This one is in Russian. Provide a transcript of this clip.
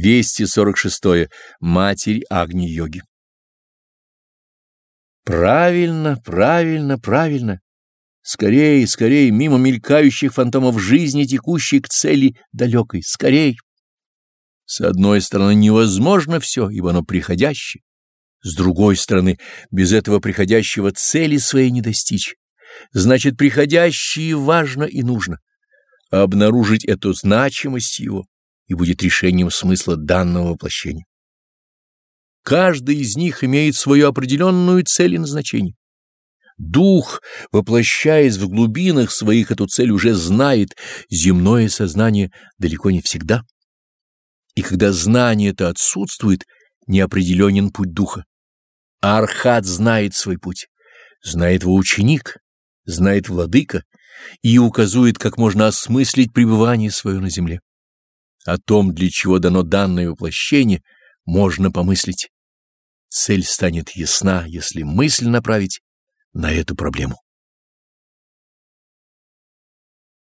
246. -е. Матерь Агни-йоги. Правильно, правильно, правильно. Скорей, скорей, мимо мелькающих фантомов жизни, текущей к цели далекой, скорей. С одной стороны, невозможно все, ибо оно приходящее. С другой стороны, без этого приходящего цели своей не достичь. Значит, приходящее важно и нужно. Обнаружить эту значимость его и будет решением смысла данного воплощения. Каждый из них имеет свою определенную цель и назначение. Дух, воплощаясь в глубинах своих, эту цель уже знает, земное сознание далеко не всегда. И когда знание это отсутствует, неопределенен путь духа. А Архат знает свой путь, знает его ученик, знает владыка и указывает, как можно осмыслить пребывание свое на земле. О том, для чего дано данное воплощение, можно помыслить. Цель станет ясна, если мысль направить на эту проблему.